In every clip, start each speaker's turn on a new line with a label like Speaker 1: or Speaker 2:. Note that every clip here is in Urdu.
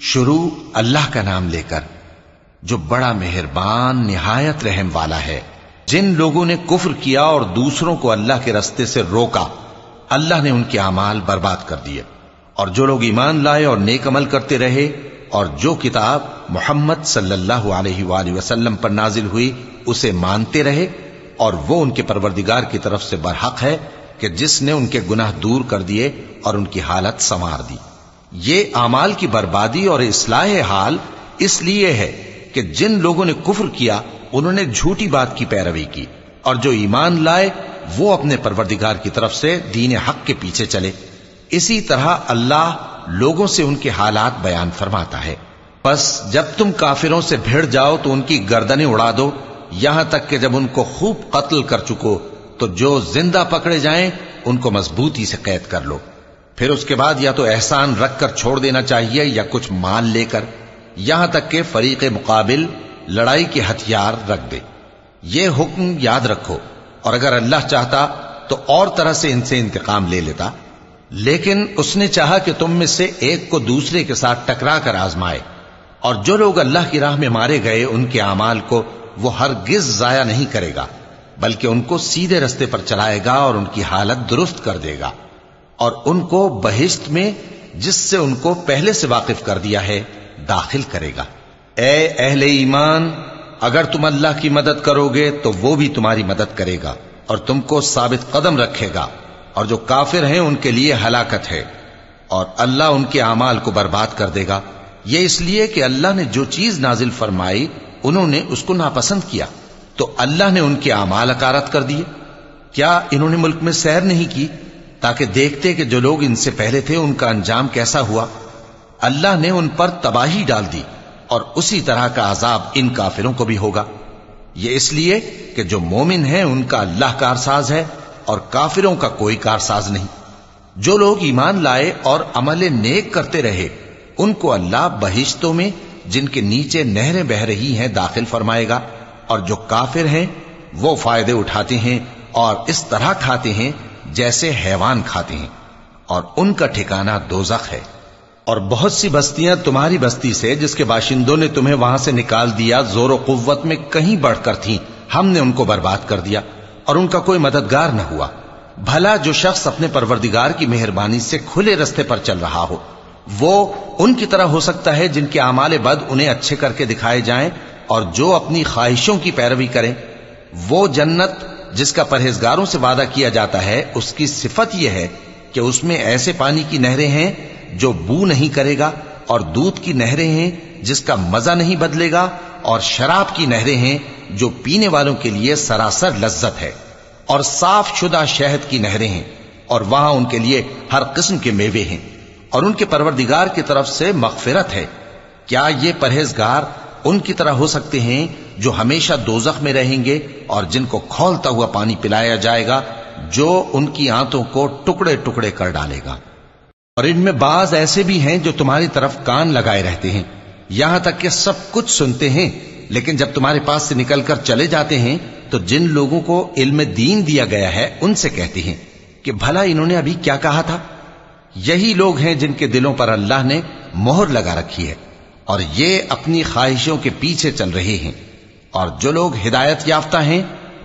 Speaker 1: شروع اللہ کا نام لے کر، جو بڑا مہربان، نہایت رحم والا ہے۔ جن لوگوں نے کفر کیا اور دوسروں کو اللہ کے رستے سے روکا، اللہ نے ان کے اعمال برباد کر دیے۔ اور جو لوگ ایمان لائے اور نیک عمل کرتے رہے، اور جو کتاب محمد صلی اللہ علیہ وآلہ وسلم پر نازل ہوئی، اسے مانتے رہے، اور وہ ان کے پروردگار کی طرف سے برحق ہے کہ جس نے ان کے گناہ دور کر دیے اور ان کی حالت سنوار دی۔ یہ اعمال کی بربادی اور اصلاح حال اس لیے ہے کہ جن لوگوں نے کفر کیا، انہوں نے جھوٹی بات کی پیروی کی اور جو ایمان لائے، وہ اپنے پروردگار کی طرف سے دین حق کے پیچھے چلے۔ اسی طرح اللہ لوگوں سے ان کے حالات بیان فرماتا ہے۔ بس جب تم کافروں سے بھیڑ جاؤ تو ان کی گردنیں اڑا دو۔ یہاں تک کہ جب ان کو خوب قتل کر چکو تو جو زندہ پکڑے جائیں، ان کو مضبوطی سے قید کر لو۔ پھر اس کے بعد یا تو احسان رکھ کر چھوڑ دینا چاہیے یا کچھ مال لے کر یہاں تک کہ فریق مقابل لڑائی کے ہتھیار رکھ دے۔ یہ حکم یاد رکھو۔ اور اگر اللہ چاہتا تو اور طرح سے ان سے انتقام لے لیتا۔ لیکن اس نے چاہا کہ تم میں سے ایک کو دوسرے کے ساتھ ٹکرا کر آزمائے۔ اور جو لوگ اللہ کی راہ میں مارے گئے، ان کے اعمال کو وہ ہرگز ضائع نہیں کرے گا، بلکہ ان کو سیدھے رستے پر چلائے گا اور ان کی حالت درست کر دے گا۔ اور ان کو بہشت میں جس سے ان کو پہلے سے واقف کر دیا ہے، داخل کرے گا۔ اے اہل ایمان، اگر تم اللہ کی مدد کرو گے تو وہ بھی تمہاری مدد کرے گا اور تم کو ثابت قدم رکھے گا اور جو کافر ہیں ان کے لیے ہلاکت ہے اور اللہ ان کے اعمال کو برباد کر دے گا۔ یہ اس لیے کہ اللہ نے جو چیز نازل فرمائی، انہوں نے اس کو ناپسند کیا۔ تو اللہ نے ان کے اعمال اکارت کر دیے۔ کیا انہوں نے ملک میں سیر نہیں کی؟ تاکہ دیکھتے کہ جو لوگ ان سے پہلے تھے، ان کا انجام کیسا ہوا؟ اللہ نے ان پر تباہی ڈال دی اور اسی طرح کا عذاب ان کافروں کو بھی ہوگا۔ یہ اس لیے کہ جو مومن ہیں، ان کا اللہ کارساز ہے اور کافروں کا کوئی کارساز نہیں۔ جو لوگ ایمان لائے اور عمل نیک کرتے رہے، ان کو اللہ بہشتوں میں، جن کے نیچے نہریں بہ رہی ہیں، داخل فرمائے گا۔ اور جو کافر ہیں، وہ فائدے اٹھاتے ہیں اور اس طرح کھاتے ہیں جیسے حیوان کھاتے ہیں، اور ان کا ٹھکانہ دوزخ ہے۔ اور بہت سی بستیاں تمہاری بستی سے جس کے باشندوں نے تمہیں وہاں سے نکال دیا، زور و قوت میں کہیں بڑھ کر تھیں۔ ہم نے ان کو برباد کر دیا، اور ان کا کوئی مددگار نہ ہوا۔ بھلا جو شخص اپنے پروردگار کی مہربانی سے کھلے رستے پر چل رہا ہو، وہ ان کی طرح ہو سکتا ہے جن کے اعمال بد انہیں اچھے کر کے دکھائے جائیں، اور جو اپنی خواہشوں کی پیروی کریں، وہ جنت جس کا پرہیزگاروں سے وعدہ کیا جاتا ہے، اس کی صفت یہ ہے کہ اس میں ایسے پانی کی نہریں ہیں جو بو نہیں کرے گا اور دودھ کی نہریں ہیں جس کا مزہ نہیں بدلے گا اور شراب کی نہریں ہیں جو پینے والوں کے لیے سراسر لذت ہے۔ اور صاف شدہ شہد کی نہریں ہیں اور وہاں ان کے لیے ہر قسم کے میوے ہیں۔ اور ان کے پروردگار کی طرف سے مغفرت ہے۔ کیا یہ پرہیزگار ان کی طرح ہو سکتے ہیں جو ہمیشہ دوزخ میں رہیں گے اور جن کو کھولتا ہوا پانی پلایا جائے گا، جو ان کی آنتوں کو ٹکڑے ٹکڑے کر ڈالے گا۔ اور ان میں بعض ایسے بھی ہیں جو تمہاری طرف کان لگائے رہتے ہیں۔ یہاں تک کہ سب کچھ سنتے ہیں، لیکن جب تمہارے پاس سے نکل کر چلے جاتے ہیں، تو جن لوگوں کو علم دین دیا گیا ہے، ان سے کہتے ہیں کہ بھلا انہوں نے ابھی کیا کہا تھا؟ یہی لوگ ہیں جن کے دلوں پر اللہ نے مہر لگا رکھی ہے، اور یہ اپنی خواہشوں کے پیچھے چل رہے ہیں۔ اور جو لوگ ہدایت یافتہ ہیں،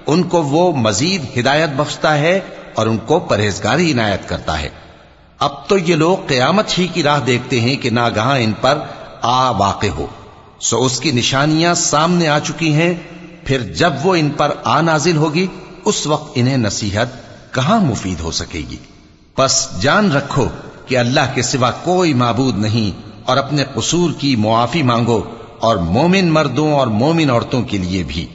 Speaker 1: ان کو وہ مزید ہدایت بخشتا ہے اور ان کو پرہیزگاری عنایت کرتا ہے۔ اب تو یہ لوگ قیامت ہی کی راہ دیکھتے ہیں کہ ناگہاں ان پر آ واقع ہو۔ سو اس کی نشانیاں سامنے آ چکی ہیں۔ پھر جب وہ ان پر آ نازل ہوگی، اس وقت انہیں نصیحت کہاں مفید ہو سکے گی؟ پس جان رکھو کہ اللہ کے سوا کوئی معبود نہیں اور اپنے قصور کی معافی مانگو۔ اور مومن مردوں اور مومن عورتوں کے لیے بھی۔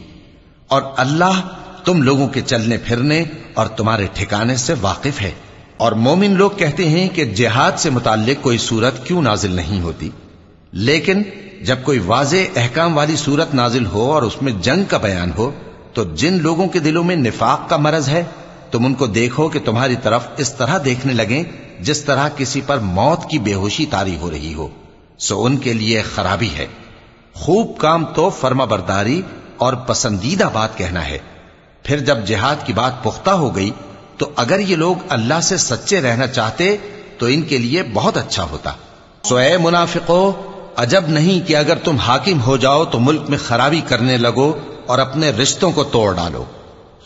Speaker 1: اور اللہ تم لوگوں کے چلنے پھرنے اور تمہارے ٹھکانے سے واقف ہے۔ اور مومن لوگ کہتے ہیں کہ جہاد سے متعلق کوئی صورت کیوں نازل نہیں ہوتی۔ لیکن جب کوئی واضح احکام والی صورت نازل ہو اور اس میں جنگ کا بیان ہو، تو جن لوگوں کے دلوں میں نفاق کا مرض ہے، تم ان کو دیکھو کہ تمہاری طرف اس طرح دیکھنے لگیں جس طرح کسی پر موت کی بے ہوشی تاری ہو رہی ہو۔ سو ان کے لیے خرابی ہے۔ خوب کام تو فرما برداری اور پسندیدہ بات کہنا ہے۔ پھر جب جہاد کی بات پختہ ہو گئی، تو اگر یہ لوگ اللہ سے سچے رہنا چاہتے، تو ان کے لیے بہت اچھا ہوتا۔ سو اے منافقو، عجب نہیں کہ اگر تم حاکم ہو جاؤ تو ملک میں خرابی کرنے لگو اور اپنے رشتوں کو توڑ ڈالو۔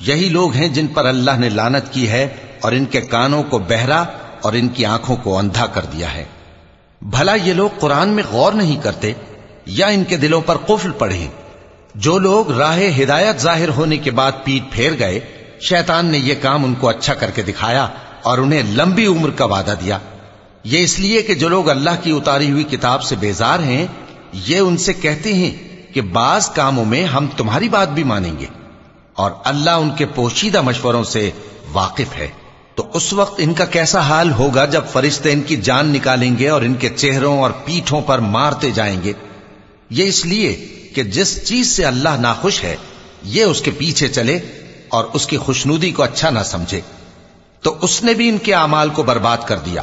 Speaker 1: یہی لوگ ہیں جن پر اللہ نے لانت کی ہے اور ان کے کانوں کو بہرا اور ان کی آنکھوں کو اندھا کر دیا ہے۔ بھلا یہ لوگ قرآن میں غور نہیں کرتے یا ان کے دلوں پر قفل پڑے جو لوگ راہ ہدایت ظاہر ہونے کے بعد پیٹ پھیر گئے، شیطان نے یہ کام ان کو اچھا کر کے دکھایا اور انہیں لمبی عمر کا وعدہ دیا۔ یہ اس لیے کہ جو لوگ اللہ کی اتاری ہوئی کتاب سے بیزار ہیں، یہ ان سے کہتے ہیں کہ بعض کاموں میں ہم تمہاری بات بھی مانیں گے اور اللہ ان کے پوشیدہ مشوروں سے واقف ہے۔ تو اس وقت ان کا کیسا حال ہوگا جب فرشتے ان کی جان نکالیں گے اور ان کے چہروں اور پیٹھوں پر مارتے جائیں گے؟ یہ اس لیے کہ جس چیز سے اللہ ناخوش ہے، یہ اس کے پیچھے چلے اور اس کی خوشنودی کو اچھا نہ سمجھے۔ تو اس نے بھی ان کے اعمال کو برباد کر دیا۔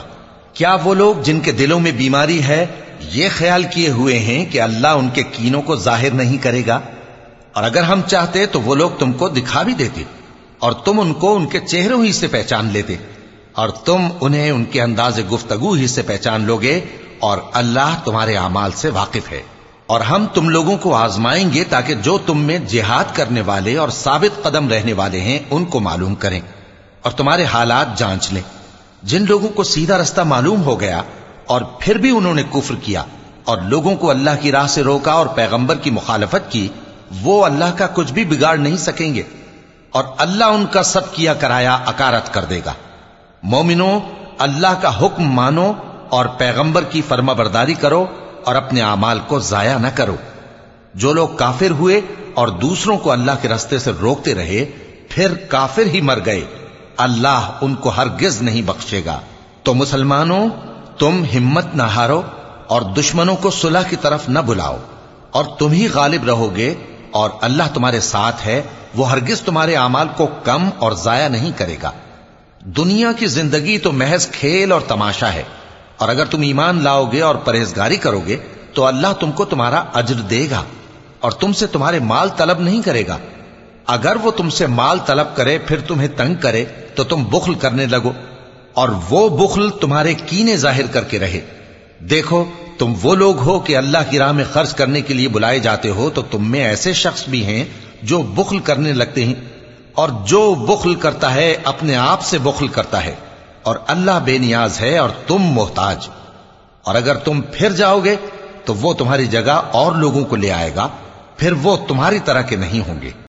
Speaker 1: کیا وہ لوگ جن کے دلوں میں بیماری ہے، یہ خیال کیے ہوئے ہیں کہ اللہ ان کے کینوں کو ظاہر نہیں کرے گا؟ اور اگر ہم چاہتے تو وہ لوگ تم کو دکھا بھی دیتے اور تم ان کو ان کے چہروں ہی سے پہچان لیتے اور تم انہیں ان کے انداز گفتگو ہی سے پہچان لوگے اور اللہ تمہارے اعمال سے واقف ہے۔ اور ہم تم لوگوں کو آزمائیں گے تاکہ جو تم میں جہاد کرنے والے اور ثابت قدم رہنے والے ہیں، ان کو معلوم کریں اور تمہارے حالات جانچ لیں۔ جن لوگوں کو سیدھا رستہ معلوم ہو گیا اور پھر بھی انہوں نے کفر کیا اور لوگوں کو اللہ کی راہ سے روکا اور پیغمبر کی مخالفت کی، وہ اللہ کا کچھ بھی بگاڑ نہیں سکیں گے۔ اور اللہ ان کا سب کیا کرایا اکارت کر دے گا۔ مومنو اللہ کا حکم مانو اور پیغمبر کی فرما برداری کرو۔ اور اپنے اعمال کو ضائع نہ کرو۔ جو لوگ کافر ہوئے اور دوسروں کو اللہ کے رستے سے روکتے رہے، پھر کافر ہی مر گئے۔ اللہ ان کو ہرگز نہیں بخشے گا۔ تو مسلمانوں، تم ہمت نہ ہارو اور دشمنوں کو صلح کی طرف نہ بلاؤ۔ اور تم ہی غالب رہو گے اور اللہ تمہارے ساتھ ہے، وہ ہرگز تمہارے اعمال کو کم اور ضائع نہیں کرے گا۔ دنیا کی زندگی تو محض کھیل اور تماشا ہے۔ اور اگر تم ایمان لاؤ گے اور پرہیزگاری کرو گے، تو اللہ تم کو تمہارا اجر دے گا اور تم سے تمہارے مال طلب نہیں کرے گا۔ اگر وہ تم سے مال طلب کرے، پھر تمہیں تنگ کرے، تو تم بخل کرنے لگو اور وہ بخل تمہارے کینے ظاہر کر کے رہے۔ دیکھو، تم وہ لوگ ہو کہ اللہ کی راہ میں خرچ کرنے کے لیے بلائے جاتے ہو، تو تم میں ایسے شخص بھی ہیں جو بخل کرنے لگتے ہیں اور جو بخل کرتا ہے، اپنے آپ سے بخل کرتا ہے۔ اور اللہ بے نیاز ہے اور تم محتاج۔ اور اگر تم پھر جاؤ گے تو وہ تمہاری جگہ اور لوگوں کو لے آئے گا، پھر وہ تمہاری طرح کے نہیں ہوں گے۔